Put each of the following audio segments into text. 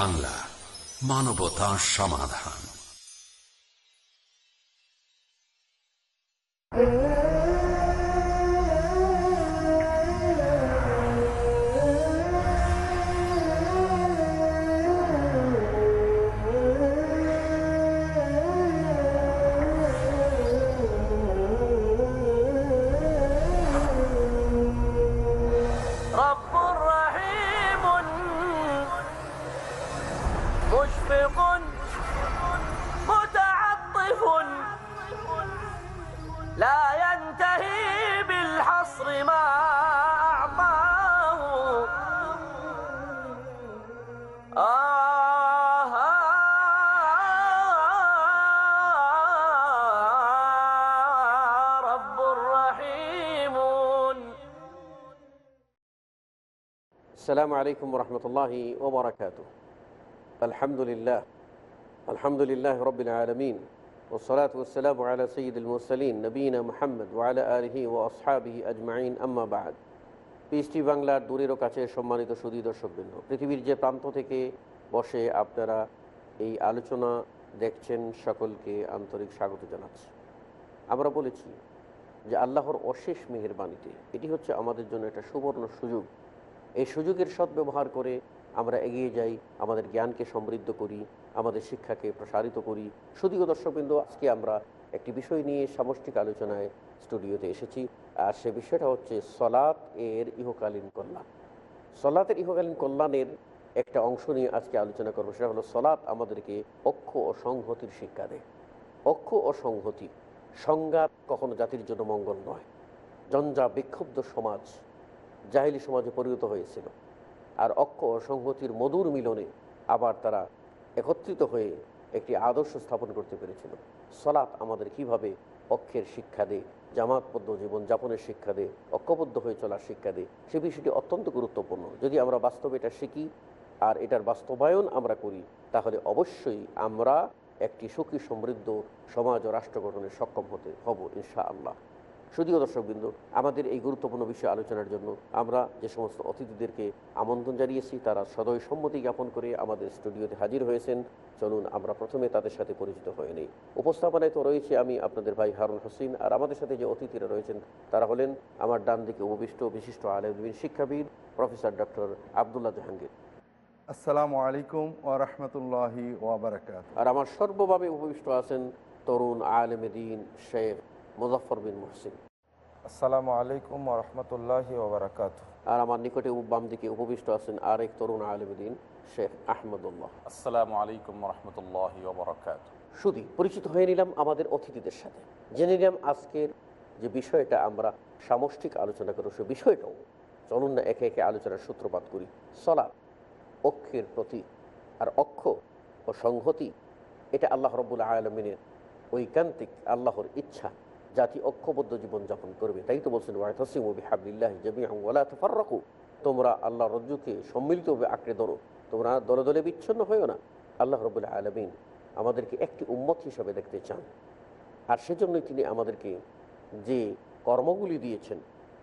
বাংলা মানবতা সমাধান। আসসালামু আলাইকুম রহমতুল্লাহি ওবরাকাত আলহামদুলিল্লাহ আলহামদুলিল্লাহ রবিল আলমিন ওসলাত ওসালাম আলা সঈদুল মুরসলিন নবীন মোহাম্মদ ওয়ালা আলহি ও আসহাবি আজমাইন আম্মাবাদ পিএসটি বাংলার দূরেরও কাছে সম্মানিত সুদী দর্শকবৃন্দ পৃথিবীর যে প্রান্ত থেকে বসে আপনারা এই আলোচনা দেখছেন সকলকে আন্তরিক স্বাগত জানাচ্ছি। আমরা বলেছি যে আল্লাহর অশেষ মেহেরবানীতে এটি হচ্ছে আমাদের জন্য একটা সুবর্ণ সুযোগ। এই সুযোগের সদ্ব্যবহার করে আমরা এগিয়ে যাই, আমাদের জ্ঞানকে সমৃদ্ধ করি, আমাদের শিক্ষাকে প্রসারিত করি। শুধুও দর্শকবৃন্দ, আজকে আমরা একটি বিষয় নিয়ে সামষ্টিক আলোচনায় স্টুডিওতে এসেছি, আর সে বিষয়টা হচ্ছে সলাৎ এর ইহকালীন কল্যাণ। সলাতের ইহকালীন কল্যাণের একটা অংশ নিয়ে আজকে আলোচনা করব, সেটা হলো সলাৎ আমাদেরকে অক্ষ ও সংহতির শিক্ষা দেয়। অক্ষ ও সংহতি সংঘাত কখনো জাতির জন্য মঙ্গল নয়। জঞ্জা বিক্ষুব্ধ সমাজ জাহিলি সমাজে পরিণত হয়েছিল। আর অক্ষ সংহতির মধুর মিলনে আবার তারা একত্রিত হয়ে একটি আদর্শ স্থাপন করতে পেরেছিল। সলাৎ আমাদের কীভাবে অক্ষের শিক্ষা দেয় জামাতবদ্ধ জীবনযাপনের শিক্ষা দেয় ঐক্যবদ্ধ হয়ে চলার শিক্ষা দেয় সে বিষয়টি অত্যন্ত গুরুত্বপূর্ণ। যদি আমরা বাস্তবে এটা শিখি আর এটার বাস্তবায়ন আমরা করি, তাহলে অবশ্যই আমরা একটি সুখী সমৃদ্ধ সমাজ ও রাষ্ট্র গঠনে সক্ষম হতে হব ইনশা আল্লাহ শুধুও দর্শকবৃন্দ আমাদের এই গুরুত্বপূর্ণ বিষয় আলোচনার জন্য আমরা যে সমস্ত অতিথিদেরকে আমন্ত্রণ জানিয়েছি তারা সদয় সম্মতি জ্ঞাপন করে আমাদের স্টুডিওতে হাজির হয়েছেন। চলুন আমরা প্রথমে তাদের সাথে পরিচিত হয়ে নেই। উপস্থাপনায় তো রয়েছে আমি আপনাদের ভাই হারুন হোসেন আর আমাদের সাথে যে অতিথিরা রয়েছেন তারা হলেন আমার ডান দিকে উপবিষ্ট বিশিষ্ট আলমদিন শিক্ষাবিদ প্রফেসর ডক্টর আবদুল্লাহ জাহাঙ্গীর। আসসালামু আলাইকুম ও রহমতুল্লাহি আর আমার সর্বভাবে উপবিষ্ট আছেন তরুণ আলমদিন শেখ মুজফর বিন মহসিন। আসসালামু আলাইকুম রহমতুল্লাহি ওবরাকাত আর আমার নিকটে বাম দিকে উপবিষ্ট আছেন আরেক তরুণ আলমদিন শেখ আহমদুল্লাহ। আসসালামু আলাইকুম রহমতুল্লাহ ওবরাকাত শুধু পরিচিত হয়ে নিলাম আমাদের অতিথিদের সাথে। জেনে নিলাম আজকের যে বিষয়টা আমরা সামষ্টিক আলোচনা করব সে বিষয়টাও চলুন না একে একে আলোচনার সূত্রপাত করি। সলা অক্ষের প্রতি আর অক্ষ ও সংহতি এটা আল্লাহ রব্বুল আলমিনের ঐকান্তিক আল্লাহর ইচ্ছা। জাতি ঐক্যবদ্ধ জীবনযাপন করবে। তাই তো বলছেন তফাররাকু। তোমরা আল্লাহ রজ্জুকে সম্মিলিতভাবে আঁকড়ে ধরো। তোমরা দলে দলে বিচ্ছিন্ন হয়েও না। আল্লাহ রবুল্লা আলমিন আমাদেরকে একটি উম্মত হিসাবে দেখতে চান। আর সেজন্যই তিনি আমাদেরকে যে কর্মগুলি দিয়েছেন,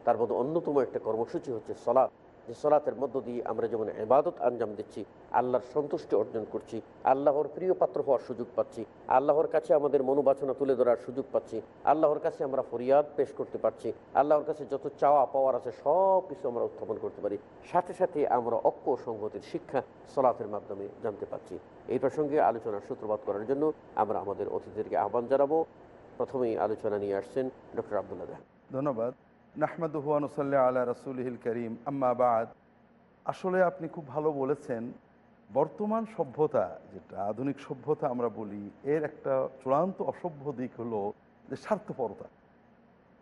তার মধ্যে অন্যতম একটা কর্মসূচি হচ্ছে সলাৎ যে সলাতের মধ্য দিয়ে আমরা যেমন এবাদত আঞ্জাম দিচ্ছি, আল্লাহর সন্তুষ্টি অর্জন করছি, আল্লাহর প্রিয় পাত্র হওয়ার সুযোগ পাচ্ছি, আল্লাহর কাছে আমাদের মনোবাসনা তুলে ধরার সুযোগ পাচ্ছি, আল্লাহর কাছে আমরা ফরিয়াদ পেশ করতে পারছি, আল্লাহর কাছে যত চাওয়া পাওয়ার আছে সব কিছু আমরা উত্থাপন করতে পারি। সাথে সাথে আমরা অক্ষ সংগতির শিক্ষা সলাতের মাধ্যমে জানতে পারছি। এই প্রসঙ্গে আলোচনার সূত্রপাত করার জন্য আমরা আমাদের অতিথিদেরকে আহ্বান জানাব। প্রথমেই আলোচনা নিয়ে আসছেন ডক্টর আবদুল্লাহ ধন্যবাদ। নাহমাদ হুয়ানুসাল্লাহ আল্লাহ রসুলহিল করিম। আম্মাবাদ আসলে আপনি খুব ভালো বলেছেন বর্তমান সভ্যতা যেটা আধুনিক সভ্যতা আমরা বলি এর একটা চূড়ান্ত অসভ্য দিক হলো যে স্বার্থপরতা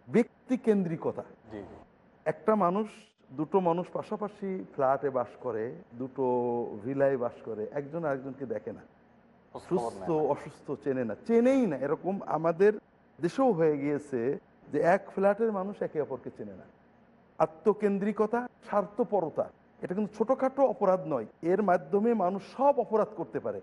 ব্যক্তি কেন্দ্রিকতা জি জি। একটা মানুষ দুটো মানুষ পাশাপাশি ফ্ল্যাটে বাস করে দুটো ভিলায় বাস করে একজন আরেকজনকে দেখে না। সুস্থ অসুস্থ চেনে না। চেনেই না। এরকম আমাদের দেশেও হয়ে গিয়েছে যে এক ফ্ল্যাটের মানুষ একে অপরকে চেনে না। আত্মকেন্দ্রিকতা স্বার্থপরতা এটা কিন্তু ছোটখাটো অপরাধ নয়। এর মাধ্যমে মানুষ সব অপরাধ করতে পারে।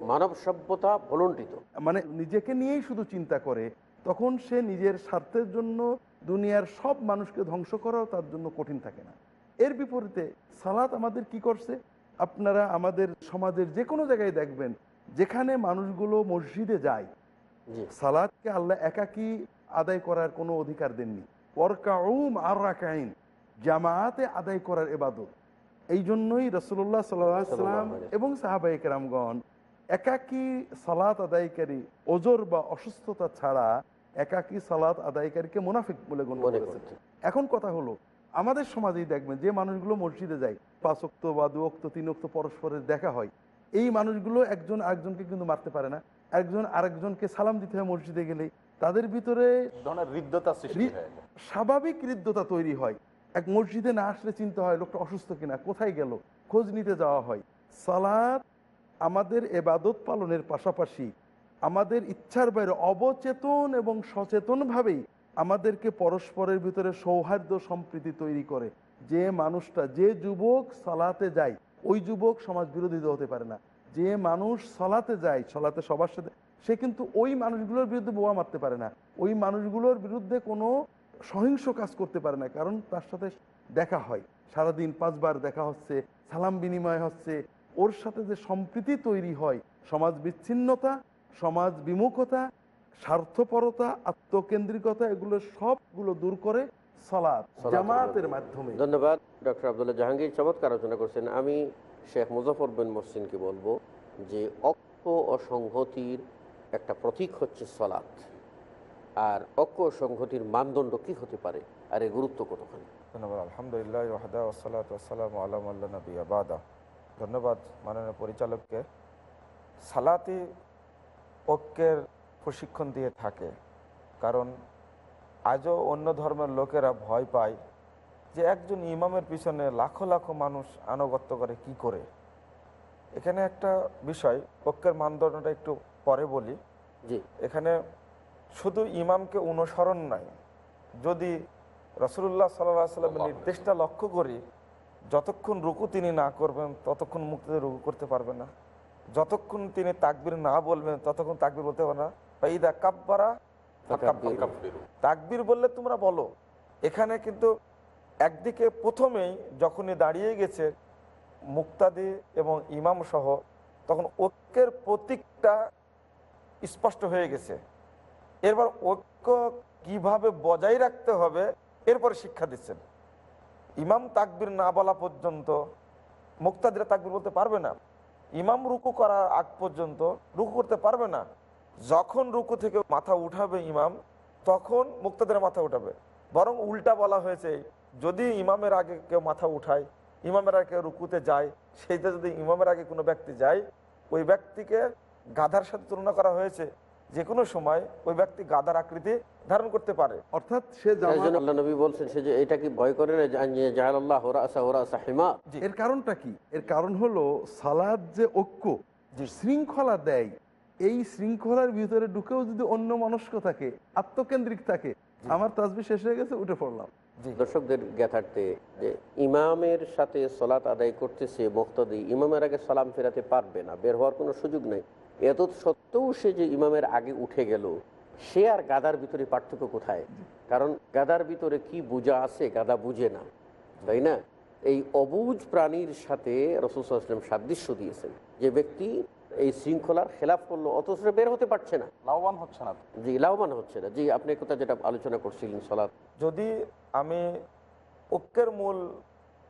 মানব সভ্যতা ভলন্টিত। মানে নিজেকে নিয়েই শুধু চিন্তা করে তখন সে নিজের স্বার্থের জন্য দুনিয়ার সব মানুষকে ধ্বংস করাও তার জন্য কঠিন থাকে না। এর বিপরীতে সালাত আমাদের কি করছে? আপনারা আমাদের সমাজের যে কোনো জায়গায় দেখবেন যেখানে মানুষগুলো মসজিদে যায় সালাদকে আল্লাহ একাকি আদায় করার কোনো অধিকার দেননি। ওরকাউম আর রাকাইন জামায়াতে আদায় করার এবাদত এই জন্যই রসুল্লাহ সাল্লাম এবং সাহাবাই কেরামগণ একাকি সালাত আদায়কারী ওজোর বা অসুস্থতা ছাড়া একাকি সালাত আদায়কারীকে মুনাফিক বলে গণ্য এখন কথা হলো আমাদের সমাজেই দেখবেন যে মানুষগুলো মসজিদে যায় পাঁচ অক্ত বা দু অক্ত তিন অক্ত পরস্পরের দেখা হয়। এই মানুষগুলো একজন আরেকজনকে কিন্তু মারতে পারে না। একজন আরেকজনকে সালাম দিতে হয় মসজিদে গেলে তাদের ভিতরে স্বাভাবিক হৃদ্যতা তৈরি হয়। এক মসজিদে না আসলে চিন্তা হয় লোকটা অসুস্থ কিনা কোথায় গেল খোঁজ নিতে যাওয়া হয়। সালাদ আমাদের এবাদত পালনের পাশাপাশি আমাদের ইচ্ছার বাইরে অবচেতন এবং সচেতনভাবেই আমাদেরকে পরস্পরের ভিতরে সৌহার্দ্য সম্প্রীতি তৈরি করে। যে মানুষটা যে যুবক সালাতে যায় ওই যুবক সমাজ বিরোধী হতে পারে না। যে মানুষ সলাতে যায় সলাতে সবার সাথে সে কিন্তু ওই মানুষগুলোর বিরুদ্ধে বোমা মারতে পারে না। ওই মানুষগুলোর বিরুদ্ধে কোনো সহিংস কাজ করতে পারে না কারণ তার সাথে দেখা হয়। সারাদিন পাঁচবার দেখা হচ্ছে সালাম বিনিময় হচ্ছে। ওর সাথে যে সম্প্রীতি তৈরি হয় সমাজ বিচ্ছিন্নতা সমাজ বিমুখতা স্বার্থপরতা আত্মকেন্দ্রিকতা এগুলো সবগুলো দূর করে সালাত জামাতের মাধ্যমে। ধন্যবাদ। ডক্টর আবদুল্লাহ জাহাঙ্গীর চমৎকার আলোচনা করছেন। আমি শেখ মুজাফর বিন মহসিনকে বলব যে অক্ষ ও সংহতির একটা প্রতীক হচ্ছে সলাৎ। আর ও সংহতির মানদণ্ড কি হতে পারে? আর এর গুরুত্ব কতখানি? ধন্যবাদ। আলহামদুলিল্লাহ ওয়াহদা ওসালাত নবী আবাদা ধন্যবাদ মাননীয় পরিচালককে। সালাতি ঐক্যের প্রশিক্ষণ দিয়ে থাকে। কারণ আজও অন্য ধর্মের লোকেরা ভয় পায় যে একজন ইমামের পিছনে লাখো লাখো মানুষ আনুগত্য করে কি করে। এখানে একটা বিষয়, ঐক্যের মানদণ্ডটা একটু পরে বলি জি। এখানে শুধু ইমামকে অনুসরণ নাই। যদি রসুল্লাহ সাল্লাহ সাল্লামের নির্দেশটা লক্ষ্য করি যতক্ষণ রুকু তিনি না করবেন ততক্ষণ মুক্তিতে রুকু করতে পারবে না। যতক্ষণ তিনি তাকবির না বলবেন ততক্ষণ তাকবির বলতে পারবে না। ফাইদা কাব্বারা ফাকাব্বিরু। তাকবির বললে তোমরা বলো। এখানে কিন্তু একদিকে প্রথমেই যখনই দাঁড়িয়ে গেছে মুক্তাদি এবং ইমাম সহ তখন ঐক্যের প্রতীকটা স্পষ্ট হয়ে গেছে। এরপর ঐক্য কীভাবে বজায় রাখতে হবে, এরপরে শিক্ষা দিচ্ছেন। ইমাম তাকবির না বলা পর্যন্ত, মুক্তাদিরা তাকবির বলতে পারবে না। ইমাম রুকু করার আগ পর্যন্ত রুকু করতে পারবে না। যখন রুকু থেকে মাথা উঠাবে ইমাম, তখন মুক্তাদিরা মাথা উঠাবে। বরং উল্টা বলা হয়েছে, যদি ইমামের আগে কেউ মাথা উঠায়, ইমামের আগে রুকুতে যায় সেইটা যদি ইমামের আগে কোনো ব্যক্তি যায়, ওই ব্যক্তিকে গাধার সাথে তুলনা করা হয়েছে যে কোনো সময় ওই ব্যক্তি গাধার আকৃতি ধারণ করতে পারে। অর্থাৎ সে আল্লাহ নবী বলছেন সে যে এটা কি ভয় করে না যে জাহাল্লাহ হিমা এর কারণটা কি? এর কারণ হলো সালাদ যে ঐক্য জি। শৃঙ্খলা দেয় এই শৃঙ্খলার ভিতরে ঢুকেও যদি অন্য মনস্ক থাকে আত্মকেন্দ্রিক থাকে আমার তাজবি শেষ হয়ে গেছে উঠে পড়লাম। দর্শকদের জ্ঞাতার্থে যে ইমামের সাথে সলাত আদায় করতেছে মুক্তাদি ইমামের আগে সালাম ফেরাতে পারবে না বের হওয়ার কোনো সুযোগ নেই। এত সত্ত্বেও সে যে ইমামের আগে উঠে গেল সে আর গাদার ভিতরে পার্থক্য কোথায়? কারণ গাদার ভিতরে কি বোঝা আছে গাদা বুঝে না তাই না? এই অবুজ প্রাণীর সাথে রসুলাম সাদৃশ্য দিয়েছেন যে ব্যক্তি এই শৃঙ্খলার খেলাফ করল অথচ বের হতে পারছে না। লাভবান হচ্ছে না জি লাভবান হচ্ছে না। জি আপনি কোথা যেটা আলোচনা করছিলেন সলাৎ যদি আমি ঐক্যের মূল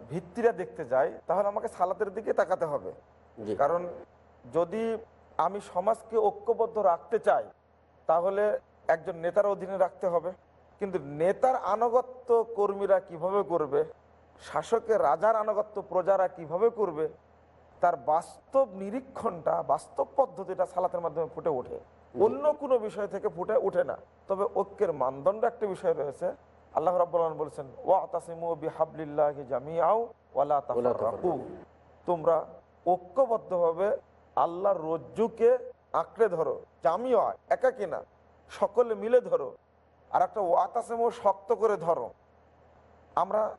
ভিত্তিটা দেখতে যাই তাহলে আমাকে সালাতের দিকে তাকাতে হবে। কারণ যদি আমি সমাজকে ঐক্যবদ্ধ রাখতে চাই তাহলে একজন নেতার অধীনে রাখতে হবে। কিন্তু নেতার আনুগত্য কর্মীরা কীভাবে করবে শাসকের রাজার আনুগত্য প্রজারা কীভাবে করবে তার বাস্তব নিরীক্ষণটা বাস্তব পদ্ধতিটা সালাতের মাধ্যমে ফুটে ওঠে। অন্য কোনো বিষয় থেকে ফুটে ওঠে না। তবে ঐক্যের মানদণ্ড একটা বিষয় রয়েছে। আল্লাহ রাব্বুল আলামিন বলেছেন ওয়া তাসিমু বিহাবলিল্লাহি জামিআও ওয়ালা তোমরা ঐক্যবদ্ধভাবে আল্লাহর রজ্জুকে আঁকড়ে ধরো জামিও একা কিনা। সকলে মিলে ধরো আর একটা ওয়াতাসেমও শক্ত করে ধরো। আমরা।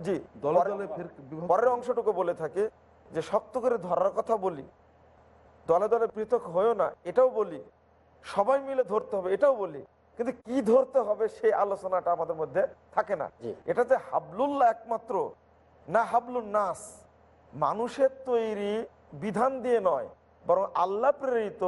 জি দলে পরে- দলে ফির বিভক্ত। পরের অংশটুকু বলে থাকে যে শক্ত করে ধরার কথা বলি। দলে দলে পৃথক হয়েও না এটাও বলি। সবাই মিলে ধরতে হবে এটাও বলি। কিন্তু কি ধরতে হবে সেই আলোচনাটা আমাদের মধ্যে থাকে না। জি। এটা যে হাবলুল্লাহ একমাত্র না হাবলুল নাস। মানুষের তৈরি বিধান দিয়ে নয়, বরং আল্লাহ প্রেরিত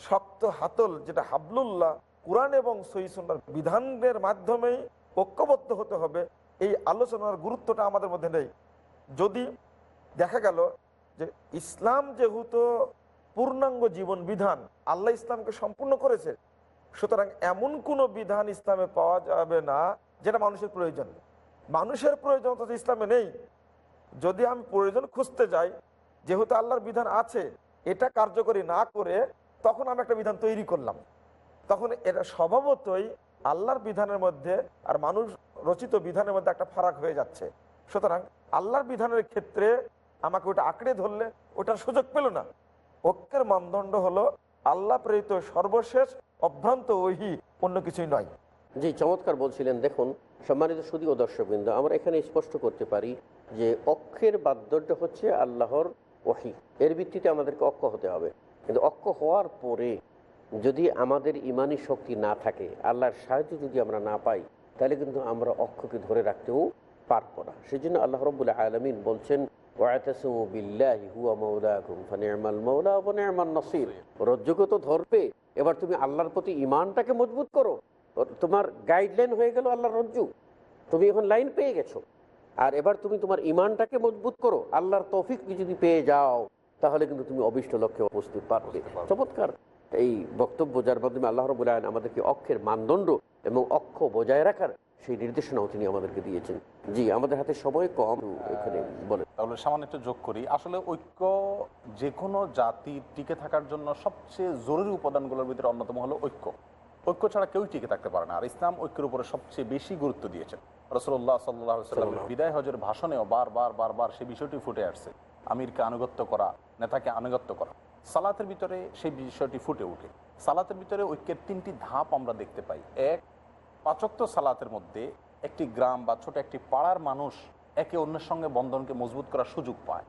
শক্ত হাতল, যেটা হাবলুল্লাহ, কোরআন এবং সহিসুন্নার বিধানের মাধ্যমেই ঐক্যবদ্ধ হতে হবে, এই আলোচনার গুরুত্বটা আমাদের মধ্যে নেই। যদি দেখা গেল যে ইসলাম যেহেতু পূর্ণাঙ্গ জীবন বিধান, আল্লাহ ইসলামকে সম্পূর্ণ করেছে, সুতরাং এমন কোনো বিধান ইসলামে পাওয়া যাবে না, যেটা মানুষের প্রয়োজন মানুষের প্রয়োজন তো ইসলামে নেই। যদি আমি প্রয়োজন খুঁজতে যাই যেহেতু আল্লাহর বিধান আছে, এটা কার্যকরী না করে তখন আমি একটা বিধান তৈরি করলাম। তখন এটা স্বভাবতই আল্লাহর বিধানের মধ্যে আর মানুষ রচিত বিধানের মধ্যে একটা ফারাক হয়ে যাচ্ছে। সুতরাং আল্লাহর বিধানের ক্ষেত্রে আমাকে ওটা আঁকড়ে ধরলে ওটার সুযোগ পেল না। ঐক্যের মানদণ্ড হলো আল্লাহ প্রেরিত সর্বশেষ, অভ্রান্ত, ওহি অন্য কিছুই নয়। জি, চমৎকার বলছিলেন। দেখুন, সম্মানিত সুদী ও দর্শকবৃন্দ, আমরা এখানে স্পষ্ট করতে পারি যে অক্ষের বাদ্যটা হচ্ছে আল্লাহর ওহি। এর ভিত্তিতে আমাদেরকে অক্ষ হতে হবে। কিন্তু অক্ষ হওয়ার পরে যদি আমাদের ইমানি শক্তি না থাকে, আল্লাহর সাহায্য যদি আমরা না পাই, তাহলে কিন্তু আমরা অক্ষকে ধরে রাখতেও পারব না। সেই জন্য আল্লাহ রবুল্লাহ আলমিন বলছেন রজ্জুকে তো ধরবে। এবার তুমি আল্লাহর প্রতি ইমানটাকে মজবুত করো। তোমার গাইডলাইন হয়ে গেল আল্লাহর রজ্জু। তুমি এখন লাইন পেয়ে গেছো। আর এবার তুমি তোমার ইমানটাকে মজবুত করো। আল্লাহর তৌফিক যদি পেয়ে যাও তাহলে কিন্তু তুমি অবিষ্ট লক্ষ্যে উপস্থিত পারবে। চমৎকার। এই বক্তব্য যার মাধ্যমে আল্লাহ রবুল আলম আমাদেরকে অক্ষের মানদণ্ড এবং অক্ষ বজায় রাখার সেই নির্দেশনাও তিনি আমাদেরকে দিয়েছেন। জি আমাদের হাতে সময় কম। এখানে বলে তাহলে সামান্য একটু যোগ করি। আসলে ঐক্য যে কোনো জাতি টিকে থাকার জন্য সবচেয়ে জরুরি উপাদানগুলোর ভিতরে অন্যতম হলো ঐক্য। ঐক্য ছাড়া কেউই টিকে থাকতে পারে না। আর ইসলাম ঐক্যের উপরে সবচেয়ে বেশি গুরুত্ব দিয়েছেন রসল্লাহ সাল্লাহ সাল্লামের বিদায় হজের ভাষণেও বারবার বারবার সেই বিষয়টি ফুটে আসছে। আমিরকে আনুগত্য করা নেতাকে আনুগত্য করা। সালাতের ভিতরে সেই বিষয়টি ফুটে ওঠে। সালাতের ভিতরে ঐক্যের তিনটি ধাপ আমরা দেখতে পাই। এক পাচক্ত সালাতের মধ্যে একটি গ্রাম বা ছোট একটি পাড়ার মানুষ একে অন্যের সঙ্গে বন্ধনকে মজবুত করার সুযোগ পায়।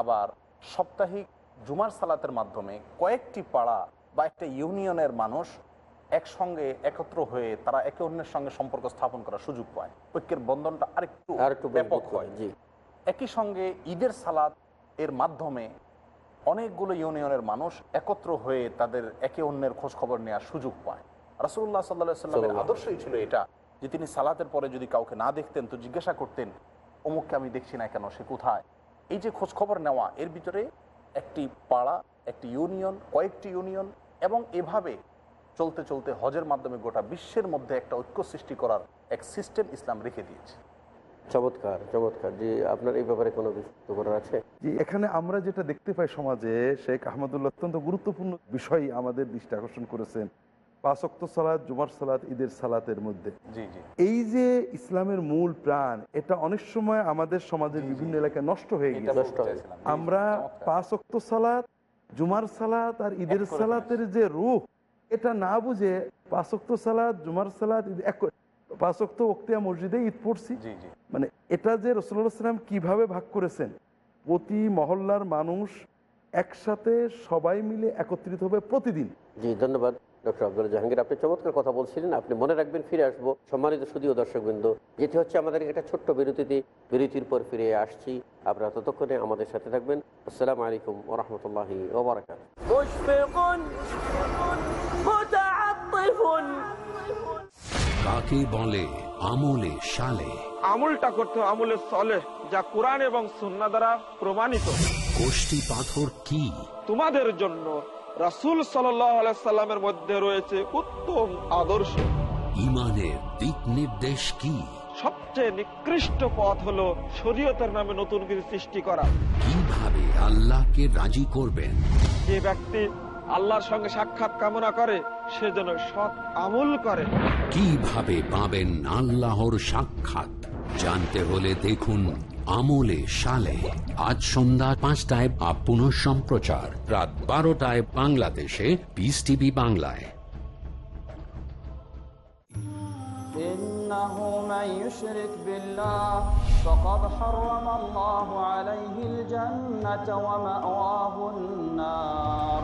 আবার সাপ্তাহিক জুমার সালাতের মাধ্যমে কয়েকটি পাড়া বা একটা ইউনিয়নের মানুষ একসঙ্গে একত্র হয়ে তারা একে অন্যের সঙ্গে সম্পর্ক স্থাপন করার সুযোগ পায়। ঐক্যের বন্ধনটা আরেকটু আর একটু ব্যাপক হয়। জি। একই সঙ্গে ঈদের সালাদ এর মাধ্যমে অনেকগুলো ইউনিয়নের মানুষ একত্র হয়ে তাদের একে অন্যের খোঁজ খবর নেওয়ার সুযোগ পায়। রাসুল্লাহ সাল্লাহ সাল্লামের আদর্শই ছিল এটা যে তিনি সালাতের পরে যদি কাউকে না দেখতেন তো জিজ্ঞাসা করতেন অমুককে আমি দেখছি না কেন? সে কোথায়? এই যে খোঁজ খবর নেওয়া এর ভিতরে একটি পাড়া একটি ইউনিয়ন কয়েকটি ইউনিয়ন এবং এভাবে চলতে চলতে হজের মাধ্যমে গোটা বিশ্বের মধ্যে একটা ঐক্য সৃষ্টি করার এক সিস্টেম ইসলাম রেখে দিয়েছে। চমৎকার চমৎকার। জি আপনার এই ব্যাপারে কোনো বিস্তৃত করার আছে? যে এখানে আমরা যেটা দেখতে পাই সমাজে শেখ আহমদুল্লাহ অত্যন্ত গুরুত্বপূর্ণ বিষয় আমাদের দৃষ্টি আকর্ষণ করেছেন। পাঁচক্ত সালাদ জুমার সালাদ ঈদের সালাতের মধ্যে। জি জি। এই যে ইসলামের মূল প্রাণ এটা অনেক সময় আমাদের সমাজের বিভিন্ন এলাকায় নষ্ট হয়ে গেছে নষ্ট হয়ে আমরা চমৎকার। পাঁচ অক্ত সালাত জুমার সালাত আর ঈদের সালাতের যে রূহ এটা না বুঝে পাঁচক্ত সালাদ জুমার সালাদ এক পাঁচক্ত ওক্তিয়া মসজিদে ঈদ পড়ছি। মানে এটা যে রসুল্লাহ কীভাবে ভাগ করেছেন প্রতি মহল্লার মানুষ একসাথে সবাই মিলে একত্রিত হবে প্রতিদিন। জি ধন্যবাদ ডক্টর আব্দুল জাহাঙ্গীর। আপনি চমৎকার কথা বলছিলেন আপনি মনে রাখবেন ফিরে আসব। সম্মানিত সুদীয় দর্শকবৃন্দ যেটি হচ্ছে আমাদের একটা ছোট্ট বিরতিতে। বিরতির পর ফিরে আসছি। আপনারা ততক্ষণে আমাদের সাথে থাকবেন। আসসালামু আলাইকুম ওরহমতুল্লাহি ওবরাকাত কাকে বলে? আমলে সালে। আমলটা করতে আমলে সলে যা কোরআন এবং সুন্না দ্বারা প্রমাণিত। কোষ্টি পাথর কি? তোমাদের জন্য রাসূল সাল্লামের মধ্যে রয়েছে উত্তম আদর্শ। ইমানের দিক নির্দেশ কি? সবচেয়ে নিকৃষ্ট পথ হলো শরীয়তের নামে নতুন কিছু সৃষ্টি করা। কীভাবে আল্লাহকে রাজি করবেন? যে ব্যক্তি আল্লাহর সঙ্গে সাক্ষাৎ কামনা করে সে যেন সৎ আমল করে কিভাবে পাবেন আল্লাহর সাক্ষাৎ জানতে হলে দেখুন আমলে সালে আজ সন্ধ্যা পাঁচটায় বা পুনঃ সম্প্রচার রাত বারোটায় বাংলাদেশে পিস টিভি বাংলায় إنه من يشرك بالله فقد حرم الله عليه الجنة ومأواه النار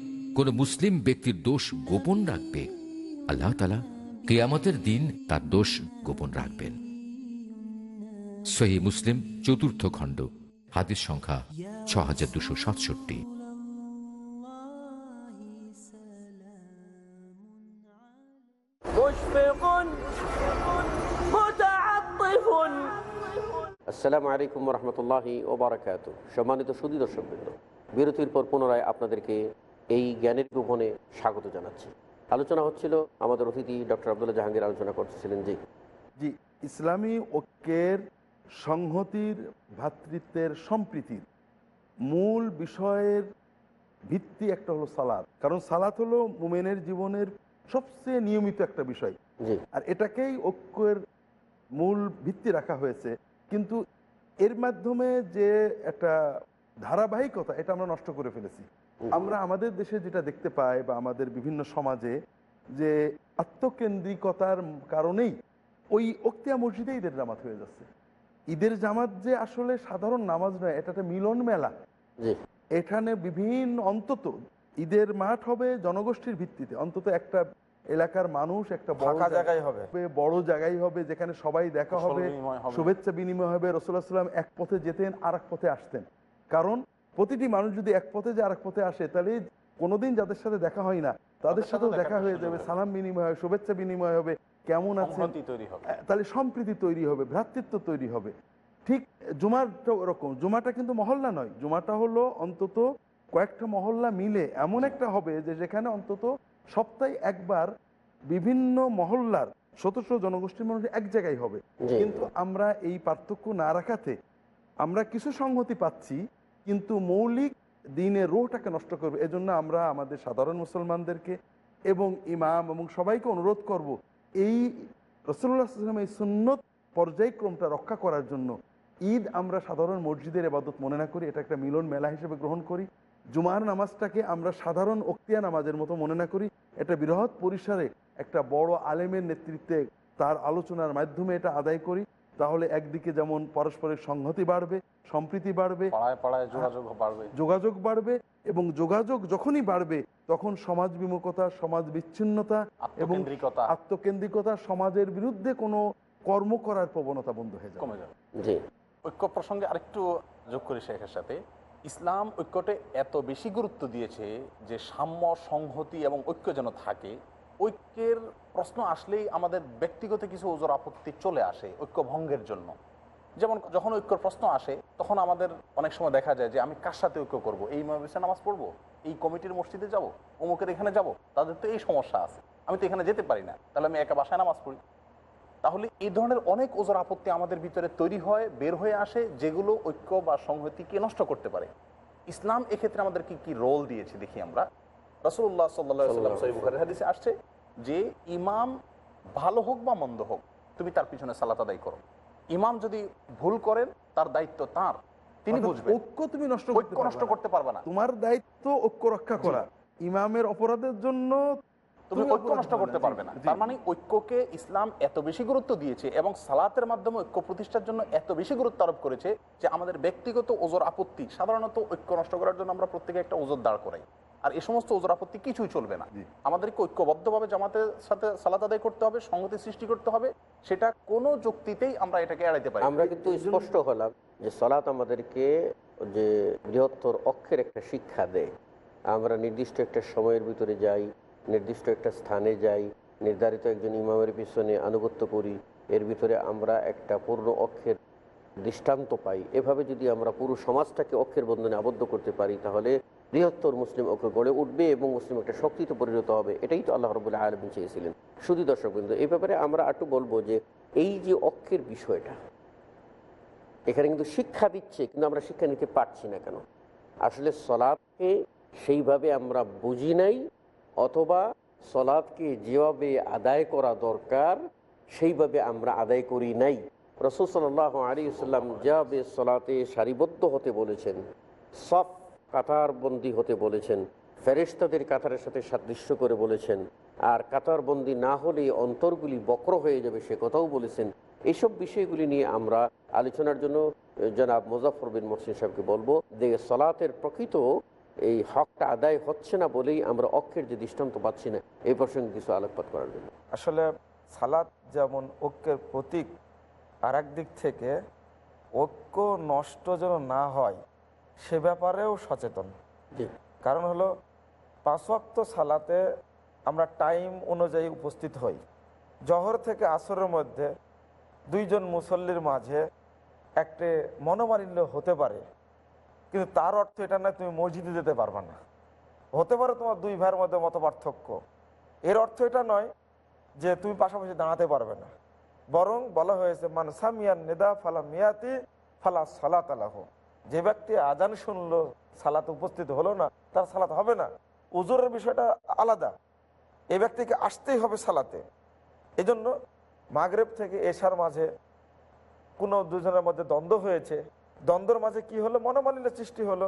কোন মুসলিম ব্যক্তির দোষ গোপন রাখবে? আল্লাহ তালা কেয়ামতের দিন তার দোষ গোপন রাখবেন। সহি মুসলিম চতুর্থ খণ্ড হাতের সংখ্যা ছ হাজার দুশো সাতষট্টি। আসসালামু আলাইকুম ও বারখ্যাত সম্মানিত সুদী দর্শকবৃন্দ বিরতির পর পুনরায় আপনাদেরকে এই জ্ঞানের গোপনে স্বাগত জানাচ্ছি। আলোচনা হচ্ছিল আমাদের অতিথি ডক্টর আবদুল্লাহ জাহাঙ্গীর আলোচনা করতেছিলেন জি। জি ইসলামী ঐক্যের সংহতির ভ্রাতৃত্বের সম্প্রীতির মূল বিষয়ের ভিত্তি একটা হলো সালাদ কারণ সালাত হলো মুমেনের জীবনের সবচেয়ে নিয়মিত একটা বিষয়। জি। আর এটাকেই ঐক্যের মূল ভিত্তি রাখা হয়েছে। কিন্তু এর মাধ্যমে যে একটা ধারাবাহিকতা এটা আমরা নষ্ট করে ফেলেছি। আমরা আমাদের দেশে যেটা দেখতে পাই বা আমাদের বিভিন্ন সমাজে যে আত্মকেন্দ্রিকতার কারণেই ওই অক্তিয়া মসজিদে ঈদের জামাত হয়ে যাচ্ছে। ঈদের জামাত যে আসলে সাধারণ নামাজ নয় এটা একটা মিলন মেলা। এখানে বিভিন্ন অন্তত ঈদের মাঠ হবে জনগোষ্ঠীর ভিত্তিতে। অন্তত একটা এলাকার মানুষ একটা বড় জায়গায় হবে। হবে বড় জায়গায় হবে যেখানে সবাই দেখা হবে হবে। শুভেচ্ছা বিনিময় হবে রসুল্লাহ সাল্লাম এক পথে যেতেন আর এক পথে আসতেন। কারণ প্রতিটি মানুষ যদি এক পথে যে আর এক পথে আসে তাহলে কোনোদিন যাদের সাথে দেখা হয় না তাদের সাথেও দেখা হয়ে যাবে। সালাম বিনিময় হবে শুভেচ্ছা বিনিময় হবে কেমন আছেন? সংহতি তৈরি হবে। আহ, তাহলে সম্প্রীতি তৈরি হবে ভ্রাতৃত্ব তৈরি হবে। ঠিক জুমারটা ওরকম জুমাটা কিন্তু মহল্লা নয় জুমাটা হলো অন্তত কয়েকটা মহল্লা মিলে এমন একটা হবে যে যেখানে অন্তত সপ্তাহে একবার বিভিন্ন মহল্লার শত শত জনগোষ্ঠীর মানুষ এক জায়গায় হবে। কিন্তু আমরা এই পার্থক্য না রাখাতে আমরা কিছু সংহতি পাচ্ছি কিন্তু মৌলিক দিনের রোহটাকে নষ্ট করবে। এজন্য আমরা আমাদের সাধারণ মুসলমানদেরকে এবং ইমাম এবং সবাইকে অনুরোধ করব, এই রসুল্লাহাম এই সুন্নত পর্যায়ক্রমটা রক্ষা করার জন্য ঈদ আমরা সাধারণ মসজিদের এবাদত মনে না করি, এটা একটা মিলন মেলা হিসেবে গ্রহণ করি। জুমার নামাজটাকে আমরা সাধারণ অক্তিয়া নামাজের মতো মনে না করি। এটা বৃহৎ পরিসরে একটা বড় আলেমের নেতৃত্বে তার আলোচনার মাধ্যমে এটা আদায় করি। তাহলে একদিকে যেমন পারস্পরিক সংহতি বাড়বে সম্প্রীতি বাড়বে পাড়ায় পাড়ায় যোগাযোগ বাড়বে। যোগাযোগ বাড়বে এবং যোগাযোগ যখনই বাড়বে তখন সমাজ বিমুখতা সমাজ বিচ্ছিন্নতা এবং আত্মকেন্দ্রিকতা আত্মকেন্দ্রিকতা সমাজের বিরুদ্ধে কোনো কর্ম করার প্রবণতা বন্ধ হয়ে যাবে। কমে যাবে। ঐক্য প্রসঙ্গে আরেকটু যোগ করি শেখের সাথে। ইসলাম ঐক্যতে এত বেশি গুরুত্ব দিয়েছে যে সাম্য সংহতি এবং ঐক্য যেন থাকে ঐক্যের প্রশ্ন আসলেই আমাদের ব্যক্তিগত কিছু ওজোর আপত্তি চলে আসে ঐক্য ভঙ্গের জন্য। যেমন যখন ঐক্যর প্রশ্ন আসে, তখন আমাদের অনেক সময় দেখা যায় যে, আমি কার সাথে ঐক্য করব? এই মহাবিশ্বে নামাজ পড়ব? এই কমিটির মসজিদে যাব? অমুকের এখানে যাব? তাদের তো এই সমস্যা আছে। আমি তো এখানে যেতে পারি না। তাহলে আমি একা বাসায় নামাজ পড়ি। তাহলে এই ধরনের অনেক ওজোর আপত্তি আমাদের ভিতরে তৈরি হয়, বের হয়ে আসে, যেগুলো ঐক্য বা সংহতিকে নষ্ট করতে পারে। ইসলাম এক্ষেত্রে আমাদের কি কি রোল দিয়েছে দেখি আমরা? রসুল্লাহ সাল্লাম সহি বুখারীর হাদিসে আসছে যে ইমাম ভালো হোক বা মন্দ হোক তুমি তার পিছনে সালাত আদায় করো। ইমাম যদি ভুল করেন তার দায়িত্ব তার। তিনি বুঝবেন। ঐক্য তুমি নষ্ট করতে নষ্ট পারবে না। করতে পারবে না। তোমার দায়িত্ব ঐক্য রক্ষা করা। ইমামের অপরাধের জন্য তুমি ঐক্য নষ্ট করতে পারবে না। তার মানে ঐক্যকে ইসলাম এত বেশি গুরুত্ব দিয়েছে এবং সালাতের মাধ্যমে ঐক্য প্রতিষ্ঠার জন্য এত বেশি গুরুত্ব আরোপ করেছে যে আমাদের ব্যক্তিগত ওজোর আপত্তি সাধারণত ঐক্য নষ্ট করার জন্য আমরা প্রত্যেকে একটা ওজোর দাঁড় করাই। আর এই সমস্ত ওজোর আপত্তি কিছুই চলবে না। আমাদেরকে ঐক্যবদ্ধভাবে জামাতের সাথে সালাত আদায় করতে হবে সংগতি সৃষ্টি করতে হবে সেটা কোনো যুক্তিতেই আমরা এটাকে এড়াইতে পারি আমরা কিন্তু স্পষ্ট হলাম যে সলাৎ আমাদেরকে যে বৃহত্তর অক্ষের একটা শিক্ষা দেয়। আমরা নির্দিষ্ট একটা সময়ের ভিতরে যাই নির্দিষ্ট একটা স্থানে যাই নির্ধারিত একজন ইমামের পিছনে আনুগত্য করি এর ভিতরে আমরা একটা পূর্ণ অক্ষের দৃষ্টান্ত পাই। এভাবে যদি আমরা পুরো সমাজটাকে অক্ষের বন্ধনে আবদ্ধ করতে পারি তাহলে বৃহত্তর মুসলিম অক্ষ গড়ে উঠবে এবং মুসলিম একটা শক্তিতে পরিণত হবে, এটাই তো আল্লাহ রবুল্লাহ আলমিন চেয়েছিলেন। শুধু দর্শক বিন্দু, এই ব্যাপারে আমরা একটু বলব যে এই যে অক্ষের বিষয়টা, এখানে কিন্তু শিক্ষা দিচ্ছে, কিন্তু আমরা শিক্ষা নিতে পারছি না কেন? আসলে সলাদকে সেইভাবে আমরা বুঝি নাই, অথবা সলাদকে যেভাবে আদায় করা দরকার, সেইভাবে আমরা আদায় করি নাই। রসুল সাল্লাহ আলী সাল্লাম যেভাবে সলাতে সারিবদ্ধ হতে বলেছেন, সফ কাতারবন্দি হতে বলেছেন। ফেরেশতাদের কাতারের সাথে সাদৃশ্য করে বলেছেন। আর কাতারবন্দি না হলে অন্তরগুলি বক্র হয়ে যাবে সে কথাও বলেছেন। এইসব বিষয়গুলি নিয়ে আমরা আলোচনার জন্য জনাব মুজাফর বিন মোহসিন সাহেবকে বলব যে সলাতের প্রকৃত এই হকটা আদায় হচ্ছে না বলেই আমরা অক্ষের যে দৃষ্টান্ত পাচ্ছি না, এই প্রসঙ্গে কিছু আলোকপাত করার জন্য। আসলে সালাত যেমন ঐক্যের প্রতীক আর দিক থেকে ঐক্য নষ্ট যেন না হয় সে ব্যাপারেও সচেতন। কারণ হলো পাঁচ ওয়াক্ত সালাতে আমরা টাইম অনুযায়ী উপস্থিত হই। জহর থেকে আসরের মধ্যে দুইজন মুসল্লির মাঝে একটি মনোমালিন্য হতে পারে কিন্তু তার অর্থ এটা না তুমি মসজিদে যেতে পারবে না। হতে পারে তোমার দুই ভাইয়ের মধ্যে মত পার্থক্য এর অর্থ এটা নয় যে তুমি পাশাপাশি দাঁড়াতে পারবে না। বরং বলা হয়েছে মান সামিয়ান নেদা ফালা মিয়াতি ফালা সালাত আলাহ যে ব্যক্তি আজান শুনলো সালাত উপস্থিত হলো না তার সালাত হবে না। উজুরের বিষয়টা আলাদা। এই ব্যক্তিকে আসতেই হবে সালাতে। এজন্য মাগরেব থেকে এশার মাঝে কোনো দুজনের মধ্যে দ্বন্দ্ব হয়েছে। দ্বন্দ্বের মাঝে কি হলো? মনোমালিন্য সৃষ্টি হলো।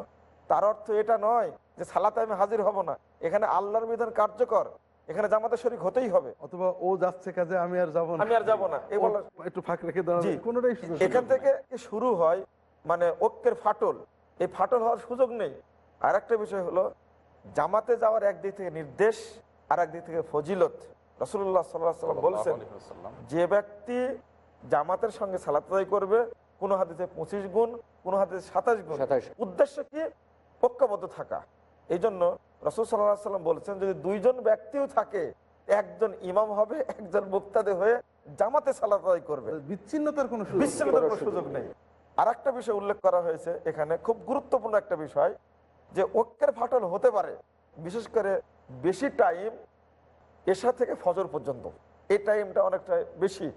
তার অর্থ এটা নয় যে সালাতে আমি হাজির হব না। এখানে আল্লাহর বিধান কার্যকর। এখানে জামাতে শরিক হতেই হবে। অথবা ও যাচ্ছে কাজে আমি আর যাব না। আমি আর যাব না। এই বলা। ও একটু ফাঁক রেখে দাঁড়াবে। কোনোটাই এখান থেকে শুরু হয় মানে ঐক্যের ফাটল। এই ফাটল হওয়ার সুযোগ নেই। আর একটা বিষয় হলো জামাতে যাওয়ার একদিক থেকে নির্দেশ আর একদিক থেকে ফজিলত। রসুল্লাহ সাল্লাহ সাল্লাম বলছেন যে ব্যক্তি জামাতের সঙ্গে সালাত আদায় করবে কোনো হাদিসে পঁচিশ গুণ কোনো হাদিসে সাতাশ গুণ। সাতাশ। উদ্দেশ্য কি? ঐক্যবদ্ধ থাকা। এই জন্য রসুল সাল্লাহ সাল্লাম বলেছেন যদি দুইজন ব্যক্তিও থাকে একজন ইমাম হবে একজন মুক্তাদে হয়ে জামাতে সালাত আদায় করবে। বিচ্ছিন্নতার কোনো বিচ্ছিন্নতার কোনো সুযোগ নেই। আর একটা বিষয় উল্লেখ করা হয়েছে এখানে, খুব গুরুত্বপূর্ণ একটা বিষয়, যে ঐক্যের ফাটল হতে পারে, বিশেষ করে বেশি টাইম এশা থেকে ফজর পর্যন্ত। এই টাইমটা অনেকটা বেশি।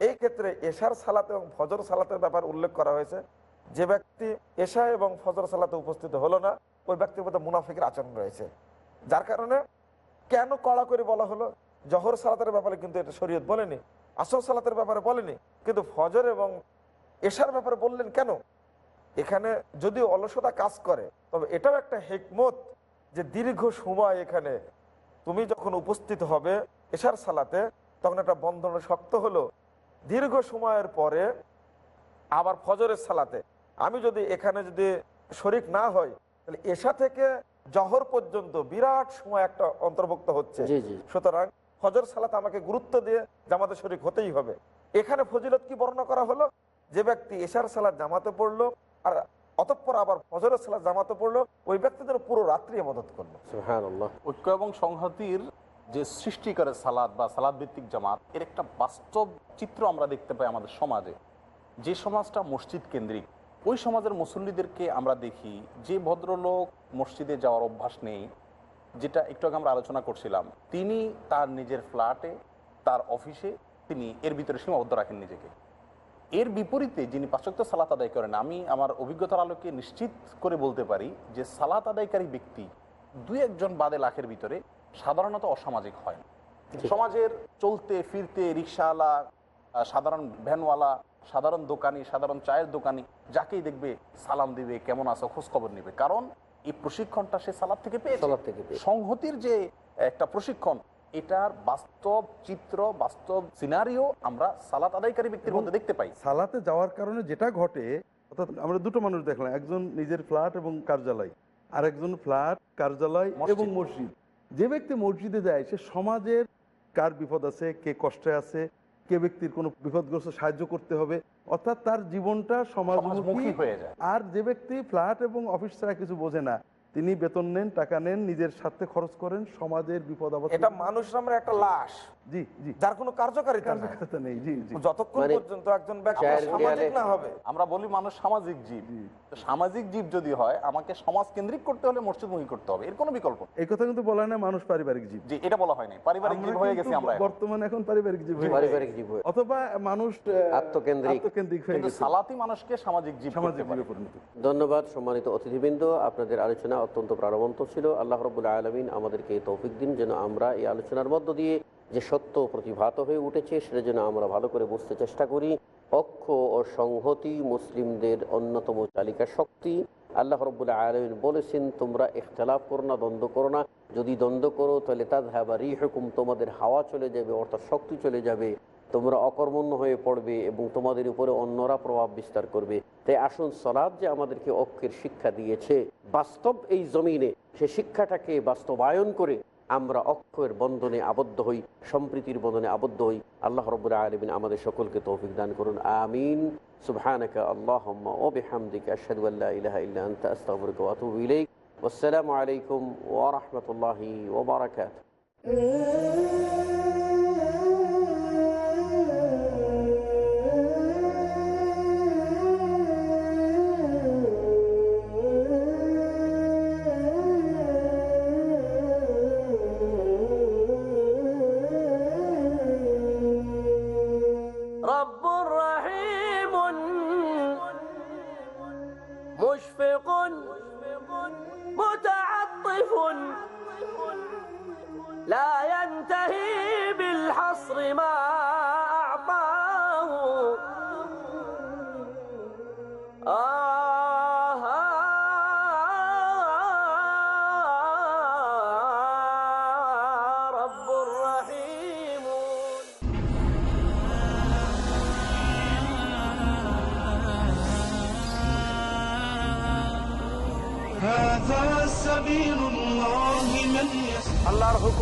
এই ক্ষেত্রে এশার সালাত এবং ফজর সালাতের ব্যাপার উল্লেখ করা হয়েছে। যে ব্যক্তি এশা এবং ফজর সালাতে উপস্থিত হলো না, ওই ব্যক্তির মধ্যে মুনাফিকের আচরণ রয়েছে। যার কারণে কেন কড়া করে বলা হলো? জহর সালাতের ব্যাপারে কিন্তু এটা শরীয়ত বলেনি, আসর সালাতের ব্যাপারে বলেনি। কিন্তু ফজর এবং এশার ব্যাপারে বললেন কেন? এখানে যদি অলসতা কাজ করে তবে এটাও একটা হেকমত যে দীর্ঘ সময় এখানে তুমি যখন উপস্থিত হবে এশার সালাতে তখন একটা বন্ধন শক্ত হলো। দীর্ঘ সময়ের পরে আবার ফজরের সালাতে। আমি যদি এখানে যদি শরিক না হয় তাহলে এশা থেকে জহর পর্যন্ত বিরাট সময় একটা অন্তর্ভুক্ত হচ্ছে। সুতরাং ফজর সালাতে আমাকে গুরুত্ব দিয়ে জামাতে শরিক হতেই হবে। এখানে ফজিলত কি বর্ণনা করা হলো? যে ব্যক্তি এশার সালাত জামাতে পড়ল আর অতঃপর আবার ফজরের সালাদ জামাতে পড়ল ওই ব্যক্তিদের পুরো রাত্রি মদত করল। ঐক্য এবং সংহতির যে সৃষ্টি করে সালাদ বা সালাদ ভিত্তিক জামাত এর একটা বাস্তব চিত্র আমরা দেখতে পাই আমাদের সমাজে। যে সমাজটা মসজিদ কেন্দ্রিক ওই সমাজের মুসল্লিদেরকে আমরা দেখি যে ভদ্রলোক মসজিদে যাওয়ার অভ্যাস নেই যেটা একটু আগে আমরা আলোচনা করছিলাম তিনি তার নিজের ফ্ল্যাটে তার অফিসে তিনি এর ভিতরে সীমাবদ্ধ রাখেন নিজেকে। এর বিপরীতে যিনি পাচক্য সালাত আদায় করেন আমি আমার অভিজ্ঞতার আলোকে নিশ্চিত করে বলতে পারি যে সালাত আদায়কারী ব্যক্তি দুই একজন বাদে লাখের ভিতরে সাধারণত অসামাজিক হয়। না। সমাজের চলতে ফিরতে রিক্সাওয়ালা সাধারণ ভ্যানওয়ালা সাধারণ দোকানি সাধারণ চায়ের দোকানি যাকেই দেখবে সালাম দিবে কেমন আছো খোঁজ খবর নেবে। কারণ এই প্রশিক্ষণটা সে সালাদ থেকে পেয়ে সালাদ থেকে সংহতির যে একটা প্রশিক্ষণ এটার বাস্তব চিত্র বাস্তব সিনারিও আমরা সালাত আদায়কারী ব্যক্তির মধ্যে দেখতে পাই। সালাতে যাওয়ার কারণে যেটা ঘটে অর্থাৎ আমরা দুটো মানুষ দেখলাম একজন নিজের ফ্ল্যাট এবং কার্যালয় আর একজন ফ্ল্যাট কার্যালয় এবং মসজিদ। যে ব্যক্তি মসজিদে যায় সে সমাজের কার বিপদ আছে কে কষ্টে আছে কে ব্যক্তির কোনো বিপদগ্রস্ত সাহায্য করতে হবে অর্থাৎ তার জীবনটা সমাজমুখী হয়ে যায়। আর যে ব্যক্তি ফ্ল্যাট এবং অফিস ছাড়া কিছু বোঝে না তিনি বেতন নেন, টাকা নেন, নিজের স্বার্থে খরচ করেন, সমাজের বিপদ এটা মানুষ নামের একটা লাশ। জি জি। যার কোনো কার্যকারিতা নেই। জি জি। যতক্ষণ মানে পর্যন্ত একজন ব্যক্তি সামাজিক না হবে। আমরা বলি মানুষ সামাজিক জীব। সামাজিক জীব যদি হয় আমাকে সমাজ কেন্দ্রিক করতে হলে মসজিদমুখী করতে হবে। এর কোনো বিকল্প এই কথা কিন্তু বলা না মানুষ পারিবারিক জীব। জি এটা বলা হয় নাই। পারিবারিক জীব হয়ে কিন্তু আমরা বর্তমানে এখন পারিবারিক জীব পারিবারিক জীব অথবা মানুষ আত্মকেন্দ্রিক। আত্মকেন্দ্রিক হয়ে গেছে। সালাতি মানুষকে সামাজিক জীব সামাজিক জীবে পরিণত। ধন্যবাদ সম্মানিত অতিথিবৃন্দ। আপনাদের আলোচনা অত্যন্ত প্রাণবন্ত ছিল। আল্লাহ রবুল্লা আলমিন আমাদেরকে তৌফিক দিন যেন আমরা এই আলোচনার মধ্য দিয়ে যে সত্য প্রতিভাত হয়ে উঠেছে, সেটা যেন আমরা ভালো করে বুঝতে চেষ্টা করি। অক্ষ ও সংহতি মুসলিমদের অন্যতম চালিকা শক্তি। আল্লাহ রব্বুল্লা আলমিন বলেছেন, তোমরা ইখতলাফ করো না, দ্বন্দ্ব করো না। যদি দ্বন্দ্ব করো, তাহলে তাদ হ্যাবারি হুকুম তোমাদের হাওয়া চলে যাবে, অর্থাৎ শক্তি চলে যাবে। তোমরা অকর্মণ্য হয়ে পড়বে এবং তোমাদের উপরে অন্যরা প্রভাব বিস্তার করবে। তাই আসুন সলাদ যে আমাদেরকে অক্ষের শিক্ষা দিয়েছে, বাস্তব এই জমিনে সে শিক্ষাটাকে বাস্তবায়ন করে আমরা অক্ষয়ের বন্ধনে আবদ্ধ হই, সম্প্রীতির বন্ধনে আবদ্ধ হই। আল্লাহ রবুল্লা আলমিন আমাদের সকলকে তৌফিক দান করুন। আমিন। সুবহানাকা আল্লাহ ও বিহামদিকা আশহাদু আল্লা আলাইকুম ওয়া রাহমাতুল্লাহি ওয়া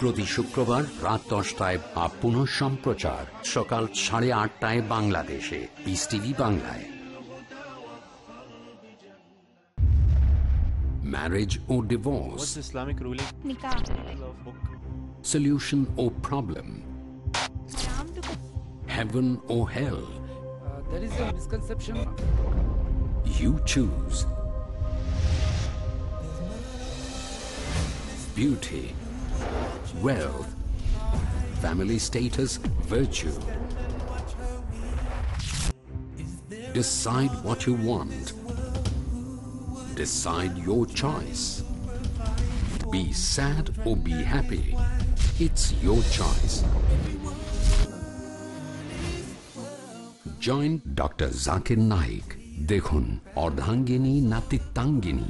প্রতি শুক্রবার রাত দশটায় বা পুনঃ সম্প্রচার সকাল সাড়ে আটটায় বাংলাদেশে পিস টিভি বাংলায় marriage O divorce Islamic ruling? Nikah. solution or problem heaven or hell there is a misconception. You choose. Beauty, wealth, family status, virtue. Decide what you want. Decide your choice. Be sad or be happy. It's your choice. Join doctor Zakir Naik দেখুন অর্ধাঙ্গিনী নাতিত্বাঙ্গিনী